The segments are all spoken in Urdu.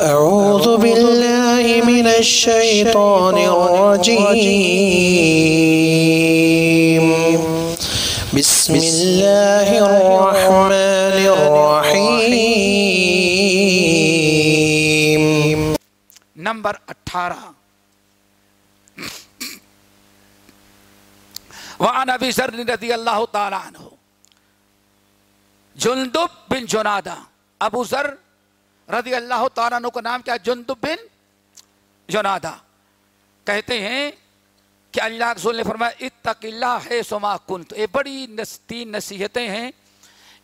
أعوذ بالله من الشيطان الرجيم. بسم الله الرحمن الرحيم. نمبر اٹھارہ. وعن ابی ذر رضی اللہ تعالی عنہ. جندب بن جنادہ. ابو ذر رضی اللہ تعالیٰ عنہ کا نام کیا؟ جندب بن جنادہ۔ کہتے ہیں کہ اللہ رسول نے فرمایا، اتق اللہ ہے سما کنت۔ یہ بڑی تین نصیحتیں ہیں۔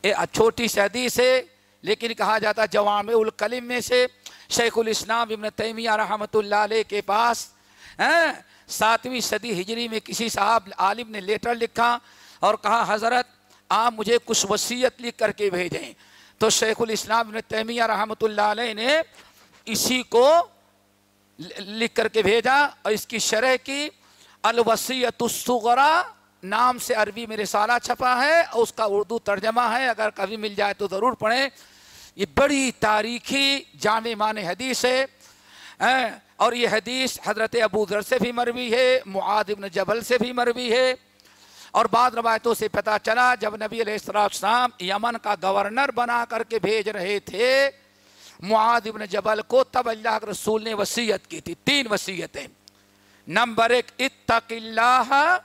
یہ چھوٹی سی حدیث ہے لیکن کہا جاتا ہے جوام الکلم میں سے۔ شیخ الاسلام ابن تیمیہ رحمۃ اللہ علیہ کے پاس ہاں، ساتویں صدی ہجری میں کسی صاحب عالم نے لیٹر لکھا اور کہا، حضرت، آپ مجھے کچھ وصیت لکھ کر کے بھیجیں۔ تو شیخ الاسلام ابن تیمیہ رحمۃ اللہ علیہ نے اسی کو لکھ کر کے بھیجا اور اس کی شرح کی الوسیت الصغرا نام سے عربی میں رسالہ چھپا ہے اور اس کا اردو ترجمہ ہے، اگر کبھی مل جائے تو ضرور پڑھیں۔ یہ بڑی تاریخی جامع مان حدیث ہے اور یہ حدیث حضرت ابو ذر سے بھی مروی ہے، معاذ ابن جبل سے بھی مروی ہے۔ اور بعض روایتوں سے پتہ چلا جب نبی علیہ السلام یمن کا گورنر بنا کر کے بھیج رہے تھے، معاذ ابن جبل کو تب اللہ کے رسول نے وصیت کی تھی، تین وصیتیں۔ نمبر ایک، اتق اللہ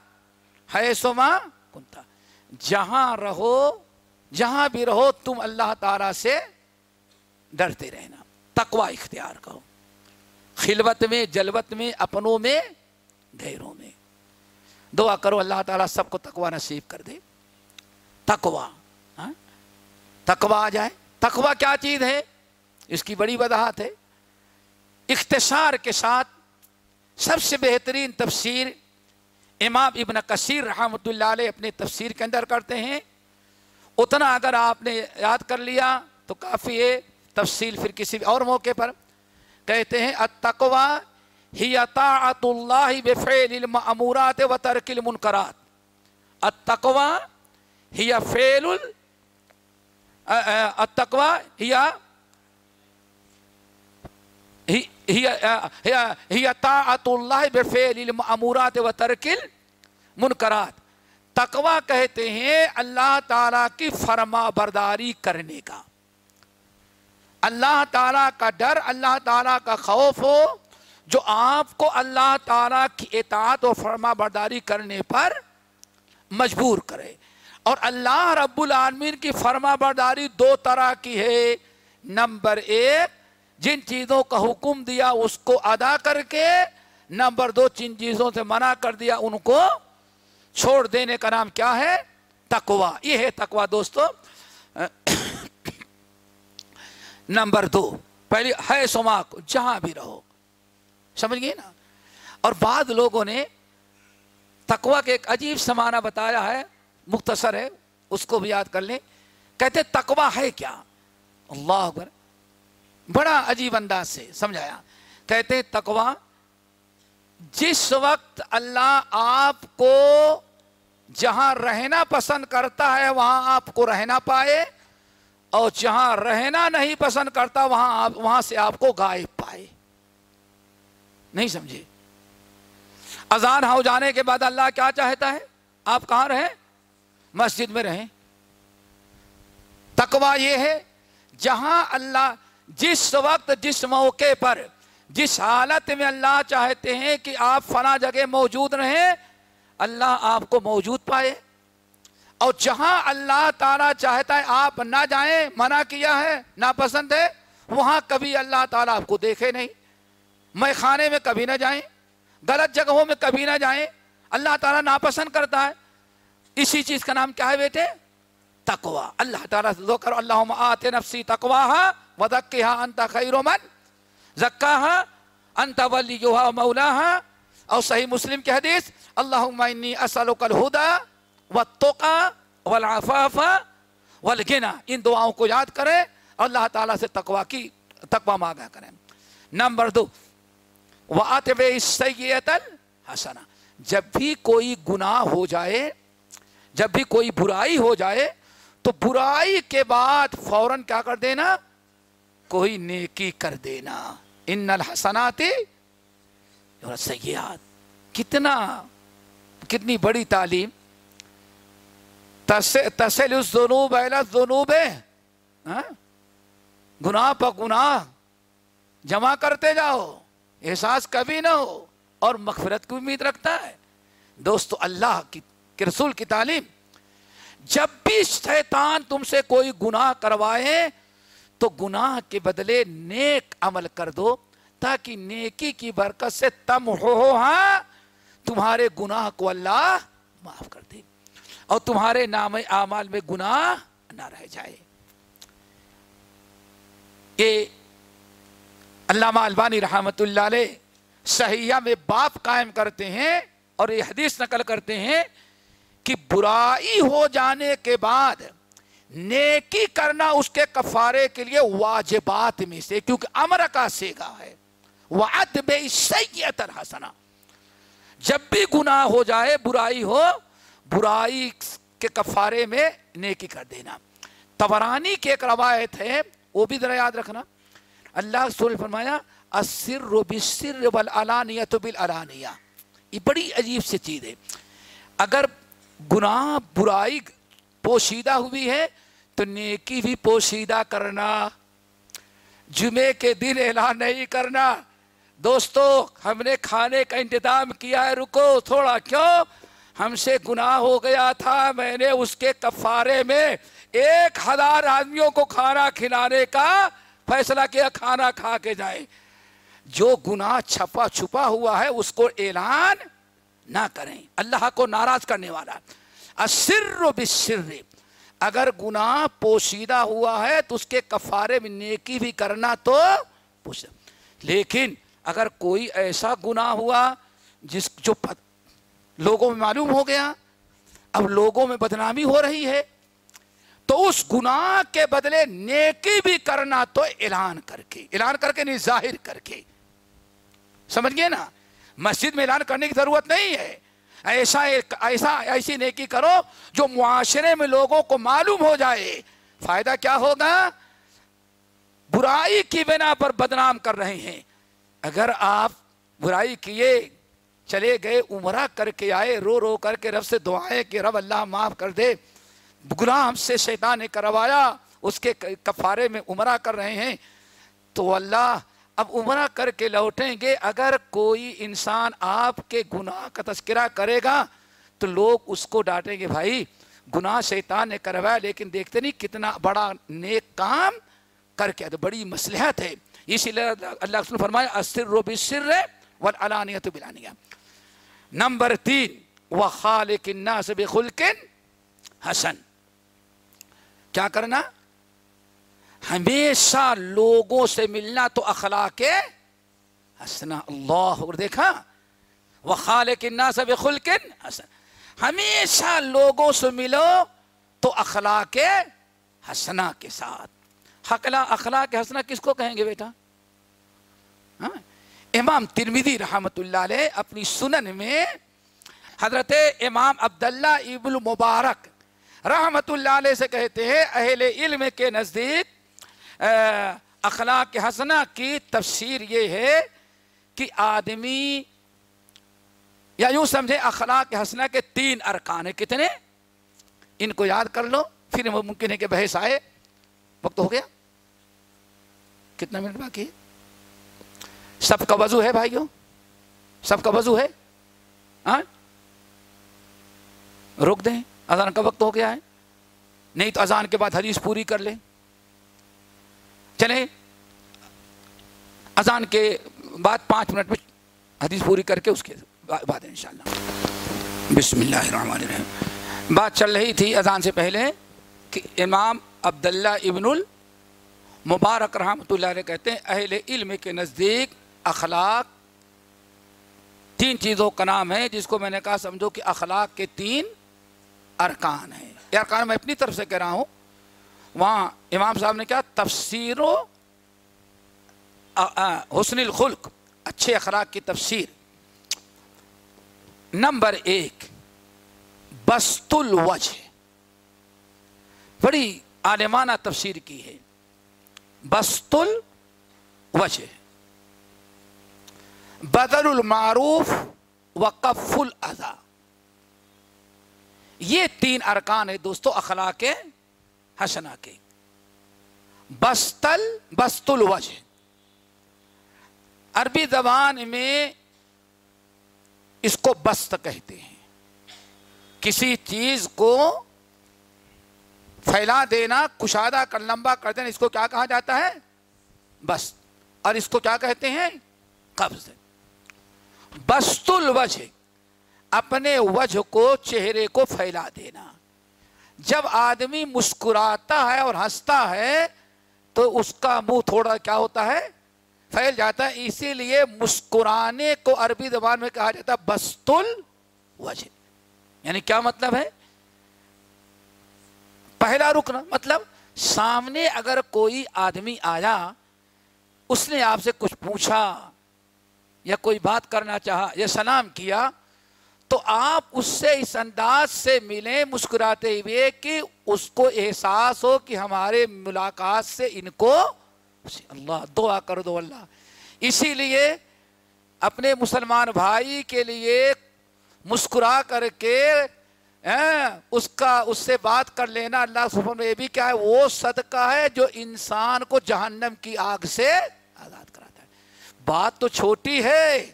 ہے سما کنتا جہاں رہو، جہاں بھی رہو، تم اللہ تعالی سے ڈرتے رہنا۔ تقوی اختیار کرو۔ خلوت میں، جلوت میں، اپنوں میں، گھیروں میں۔ دعا کرو اللہ تعالیٰ سب کو تقوی نصیب کر دے۔ تقوی ہاں؟ تقوی آ جائے۔ تقوی کیا چیز ہے؟ اس کی بڑی وضاحت ہے۔ اختصار کے ساتھ سب سے بہترین تفسیر امام ابن کثیر رحمۃ اللہ علیہ اپنے تفسیر کے اندر کرتے ہیں۔ اتنا اگر آپ نے یاد کر لیا تو کافی ہے تفصیل پھر کسی اور موقع پر۔ کہتے ہیں، التقوی ہی طاعت اللہ بفعل المأمورات و ترک المنکرات۔ التقوی ہی فعل ال- التقوی ہی ہی طاعت اللہ بفعل المأمورات و ترک المنکرات۔ تقوی کہتے ہیں اللہ تعالیٰ کی فرما برداری کرنے کا۔ اللہ تعالیٰ کا ڈر، اللہ تعالیٰ کا خوف ہو جو آپ کو اللہ تعالیٰ کی اطاعت و فرما برداری کرنے پر مجبور کرے۔ اور اللہ رب العالمین کی فرما برداری دو طرح کی ہے۔ نمبر ایک، جن چیزوں کا حکم دیا اس کو ادا کر کے، نمبر دو، جن چیزوں سے منع کر دیا ان کو چھوڑ دینے کا نام کیا ہے؟ تقوا یہ ہے تقوا دوستو۔ نمبر دو، پہلی ہے سما کو جہاں بھی رہو۔ سمجھ گئے نا؟ اور بعض لوگوں نے تقوا کے ایک عجیب سمانہ بتایا ہے، مختصر ہے، اس کو بھی یاد کر لیں۔ کہتے تقوا ہے کیا؟ اللہ اکبر، بڑا عجیب انداز سے سمجھایا۔ کہتے تقوا جس وقت اللہ آپ کو جہاں رہنا پسند کرتا ہے، وہاں آپ کو رہنا پائے، اور جہاں رہنا نہیں پسند کرتا، وہاں آپ، وہاں سے آپ کو غائب پائے۔ نہیں سمجھے۔ اذان ہو جانے کے بعد اللہ کیا چاہتا ہے؟ آپ کہاں رہیں؟ مسجد میں رہیں۔ تقوا یہ ہے، جہاں اللہ جس وقت، جس موقع پر، جس حالت میں اللہ چاہتے ہیں کہ آپ فلاں جگہ موجود رہیں، اللہ آپ کو موجود پائے۔ اور جہاں اللہ تعالیٰ چاہتا ہے آپ نہ جائیں، منع کیا ہے، ناپسند ہے، وہاں کبھی اللہ تعالیٰ آپ کو دیکھے نہیں۔ میں خانے میں کبھی نہ جائیں، غلط جگہوں میں کبھی نہ جائیں۔ اللہ تعالیٰ ناپسند کرتا ہے۔ اسی چیز کا نام کیا ہے بیٹے؟ تقوا اللہ تعالیٰ سے دعا کرو، اللہم آت نفسی تقواہا وذکیہا انت خیر من زکا زکاہا، انت ولیہا مولاہا۔ اور صحیح مسلم کی حدیث، اللہم انی اسألک الہدا والتقا والعفاف والغنا ان دعاؤں کو یاد کریں اور اللہ تعالیٰ سے تقوا کی تقوا مانگا کریں۔ نمبر دو وَأَتْبِعِ السَّيِّئَةَ الْحَسَنَةَ جب بھی کوئی گناہ ہو جائے، جب بھی کوئی برائی ہو جائے، تو برائی کے بعد فوراً کیا کر دینا؟ کوئی نیکی کر دینا۔ ان الحسنات اور سیاحت کتنا، کتنی بڑی تعلیم۔ تسل الذنوب الى الذنوب۔ ہاں؟ گناہ پر گناہ۔ جمع کرتے جاؤ۔ احساس کبھی نہ ہو اور مغفرت کی امید رکھتا ہے۔ دوستو، اللہ کی رسول کی تعلیم، جب بھی شیطان تم سے کوئی گناہ کروائے تو گناہ کے بدلے نیک عمل کر دو تاکہ نیکی کی برکت سے تم ہو ہاں تمہارے گناہ کو اللہ معاف کر دے اور تمہارے نام اعمال میں گناہ نہ رہ جائے۔ یہ علامہ البانی رحمت اللہ علیہ صحیحہ میں باپ قائم کرتے ہیں اور یہ حدیث نقل کرتے ہیں کہ برائی ہو جانے کے بعد نیکی کرنا اس کے کفارے کے لیے واجبات میں سے، کیونکہ امر کا سیگا ہے۔ وعد بے سیئت الحسنہ جب بھی گناہ ہو جائے، برائی ہو، برائی کے کفارے میں نیکی کر دینا۔ تبرانی کی ایک روایت ہے، وہ بھی ذرا یاد رکھنا۔ اللہ سول فرمایا، السر بالسر والعلانیت بالعلانیہ۔ یہ بڑی عجیب سی چیز ہے۔ اگر گناہ، برائی پوشیدہ ہوئی ہے، تو نیکی بھی پوشیدہ کرنا، جمعے کے دن اعلان نہیں کرنا۔ دوستو، ہم نے کھانے کا انتظام کیا ہے، رکو، تھوڑا کیوں؟ ہم سے گناہ ہو گیا تھا، میں نے اس کے کفارے میں ایک ہزار آدمیوں کو کھانا کھلانے کا فیصلہ کیا، کھانا کھا کے جائے۔ جو گناہ چھپا چھپا ہوا ہے، اس کو اعلان نہ کریں۔ اللہ کو ناراض کرنے والا۔ اسر بسر اگر گناہ پوشیدہ ہوا ہے، تو اس کے کفارے میں نیکی بھی کرنا تو پوچھ۔ لیکن اگر کوئی ایسا گناہ ہوا، جس جو لوگوں میں معلوم ہو گیا، اب لوگوں میں بدنامی ہو رہی ہے تو اس گناہ کے بدلے نیکی بھی کرنا تو اعلان کر کے، اعلان کر کے نہیں، ظاہر کر کے۔ سمجھ گئے نا؟ مسجد میں اعلان کرنے کی ضرورت نہیں ہے۔ ایسا ایسا ایسی نیکی کرو جو معاشرے میں لوگوں کو معلوم ہو جائے۔ فائدہ کیا ہوگا؟ برائی کی بنا پر بدنام کر رہے ہیں۔ اگر آپ برائی کیے، چلے گئے، عمرہ کر کے آئے، رو رو کر کے رب سے دعائیں کہ رب اللہ معاف کر دے۔ گناہ ہم سے شیطان نے کروایا، اس کے کفارے میں عمرہ کر رہے ہیں۔ تو اللہ اب عمرہ کر کے لوٹیں گے۔ اگر کوئی انسان آپ کے گناہ کا تذکرہ کرے گا، تو لوگ اس کو ڈانٹیں گے۔ بھائی، گناہ شیطان نے کروایا، لیکن دیکھتے نہیں کتنا بڑا نیک کام کر کے تو بڑی مسلحت ہے۔ اسی لیے اللہ نے فرمایا اسر و بسر والعلانیت بلانیہ نمبر تین، وخالق الناس بخلق حسن۔ کیا کرنا؟ ہمیشہ لوگوں سے ملنا تو اخلاق حسنا اللہ، اور دیکھا؟ وخالق الناس بخلق حسن۔ ہمیشہ لوگوں سے ملو تو اخلاق حسنا کے ساتھ۔ حقلا اخلاق حسنا کس کو کہیں گے بیٹا؟ ہاں؟ امام ترمیدی رحمت اللہ علیہ اپنی سنن میں حضرت امام عبداللہ ابن مبارک رحمت اللہ علیہ سے کہتے ہیں، اہل علم کے نزدیک اخلاق حسنہ کی تفسیر یہ ہے کہ آدمی، یا یوں سمجھے اخلاق حسنہ کے تین ارکان ہیں۔ کتنے؟ ان کو یاد کر لو، پھر وہ ممکن ہے کہ بحث آئے۔ وقت ہو گیا۔ کتنا منٹ باقی ہے؟ سب کا وضو ہے بھائیوں؟ سب کا وضو ہے؟ ہاں؟ روک دیں۔ اذان کا وقت ہو گیا ہے۔ نہیں تو اذان کے بعد حدیث پوری کر لیں۔ چلیں۔ اذان کے بعد پانچ منٹ میں حدیث پوری کر کے اس کے بعد انشاءاللہ۔ بسم اللہ الرحمن الرحیم۔ بات چل رہی تھی اذان سے پہلے کہ امام عبداللہ ابن المبارک رحمۃ اللہ علیہ کہتے ہیں، اہل علم کے نزدیک اخلاق تین چیزوں کا نام ہے، جس کو میں نے کہا، سمجھو کہ اخلاق کے تین ارکان ہیں۔ یہ ارکان میں اپنی طرف سے کہہ رہا ہوں۔ وہاں امام صاحب نے کیا تفسیر و حسن الخلق، اچھے اخلاق کی تفسیر۔ نمبر ایک بست الوجہ۔ بڑی عالمانہ تفسیر کی ہے۔ بست الوجہ۔ بدل المعروف وقف الاذا یہ تین ارکان ہے دوستو، اخلاق حسنا کے بستل بست الوجہ عربی زبان میں اس کو بست کہتے ہیں۔ کسی چیز کو پھیلا دینا، کشادہ کر، لمبا کر دینا، اس کو کیا کہا جاتا ہے؟ بست۔ اور اس کو کیا کہتے ہیں؟ قبض۔ بست الوجہ اپنے وجہ کو، چہرے کو پھیلا دینا۔ جب آدمی مسکراتا ہے اور ہنستا ہے، تو اس کا منہ تھوڑا کیا ہوتا ہے؟ پھیل جاتا ہے۔ اسی لیے مسکرانے کو عربی زبان میں کہا جاتا ہے بستل وجہ۔ یعنی کیا مطلب ہے؟ پہلا رکنا مطلب سامنے اگر کوئی آدمی آیا، اس نے آپ سے کچھ پوچھا یا کوئی بات کرنا چاہا یا سلام کیا تو آپ اس سے اس انداز سے ملیں، مسکراتے ہوئے کہ اس کو احساس ہو کہ ہمارے ملاقات سے ان کو اللہ، دعا کر دو اللہ۔ اسی لیے اپنے مسلمان بھائی کے لیے مسکرا کر کے ہاں، اس کا، اس سے بات کر لینا۔ اللہ سبحانہ میں یہ بھی کیا ہے، وہ صدقہ ہے جو انسان کو جہنم کی آگ سے آزاد کراتا ہے۔ بات تو چھوٹی ہے۔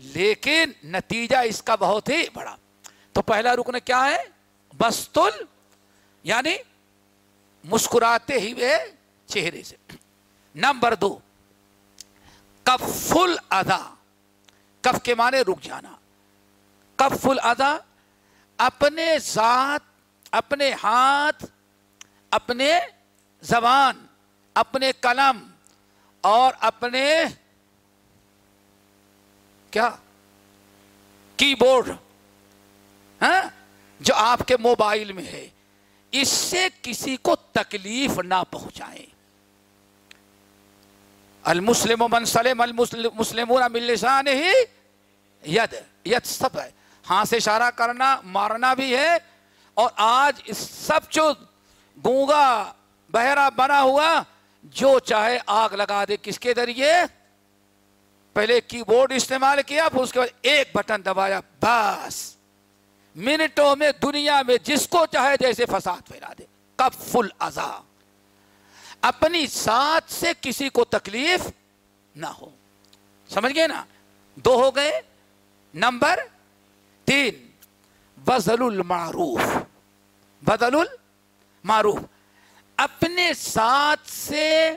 لیکن نتیجہ اس کا بہت ہی بڑا۔ تو پہلا رکن کیا ہے؟ بستل یعنی مسکراتے ہی چہرے سے۔ نمبر دو کف الادا کف کے معنی رک جانا۔ کف الادا اپنے ذات، اپنے ہاتھ، اپنے زبان، اپنے قلم اور اپنے کیا؟ کی بورڈ ہاں؟ جو آپ کے موبائل میں ہے، اس سے کسی کو تکلیف نہ پہنچائیں۔ المسلم من سلم، المسلمون من لسان ہی ید ید سب ہے۔ ہاں سے اشارہ کرنا، مارنا بھی ہے۔ اور آج اس سب جو گونگا، بہرا بنا ہوا، جو چاہے آگ لگا دے، کس کے ذریعے؟ پہلے کی بورڈ استعمال کیا، پھر اس کے بعد ایک بٹن دبایا، بس۔ منٹوں میں دنیا میں جس کو چاہے جیسے فساد پھیلا دے، کف الزا اپنی ساتھ سے کسی کو تکلیف نہ ہو۔ سمجھ گئے نا؟ دو ہو گئے۔ نمبر تین بزل المعروف۔ بدل المعروف۔ اپنے ساتھ سے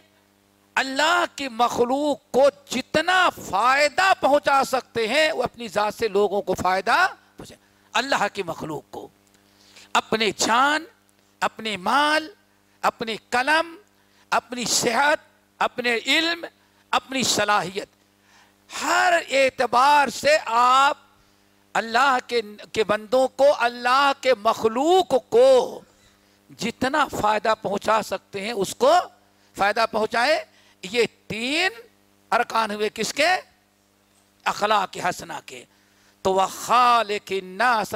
اللہ کی مخلوق کو جتنا فائدہ پہنچا سکتے ہیں، وہ اپنی ذات سے لوگوں کو فائدہ پہنچا۔ اللہ کی مخلوق کو۔ اپنے جان اپنے مال اپنے قلم، اپنی صحت، اپنے علم، اپنی صلاحیت۔ ہر اعتبار سے آپ اللہ کے کے بندوں کو، اللہ کے مخلوق کو جتنا فائدہ پہنچا سکتے ہیں، اس کو فائدہ پہنچائے۔ یہ تین ارکان ہوئے کس کے؟ اخلاق حسنا کے۔ تو وہ خالق الناس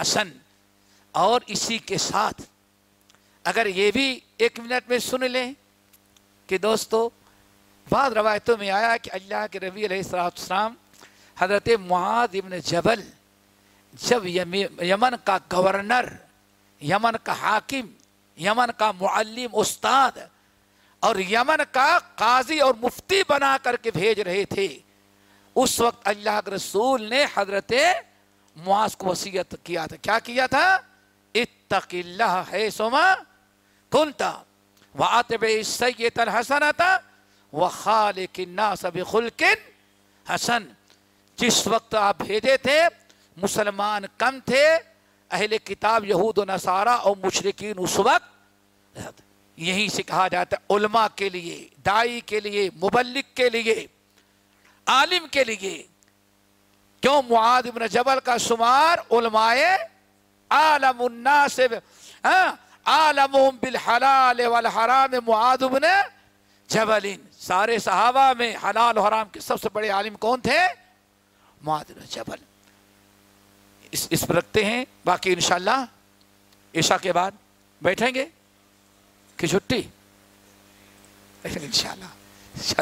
حسن۔ اور اسی کے ساتھ اگر یہ بھی ایک منٹ میں سن لیں کہ دوستو، بعض روایتوں میں آیا کہ اللہ کے ربی علیہ السلام السلام حضرت معاذ ابن جبل جب یمن کا گورنر، یمن کا حاکم، یمن کا معلم، استاد اور یمن کا قاضی اور مفتی بنا کر کے بھیج رہے تھے۔ اس وقت اللہ کے رسول نے حضرت معاذ کو وسیعت کیا تھا۔ کیا کیا تھا؟ اتق اللہ ہے سما کنتا وعاتب سید الحسن تھا وخالق الناس بخلق حسن۔ جس وقت آپ بھیجے تھے، مسلمان کم تھے، اہل کتاب یہود و نصارہ اور مشرقین اس وقت۔ یہیں سے کہا جاتا ہے علماء کے لیے، دائی کے لیے مبلک کے لیے، عالم کے لیے۔ کیوں؟ معاد ابن جبل کا شمار علماء عالم الناس ہاں؟ عالم بالحلال والحرام معاد ابن جبل۔ سارے صحابہ میں حلال و حرام کے سب سے بڑے عالم کون تھے؟ معاد ابن جبل۔ اس اس پر رکھتے ہیں، باقی انشاءاللہ عشاء کے بعد بیٹھیں گے۔ کی چھٹی۔ لیکن انشاءاللہ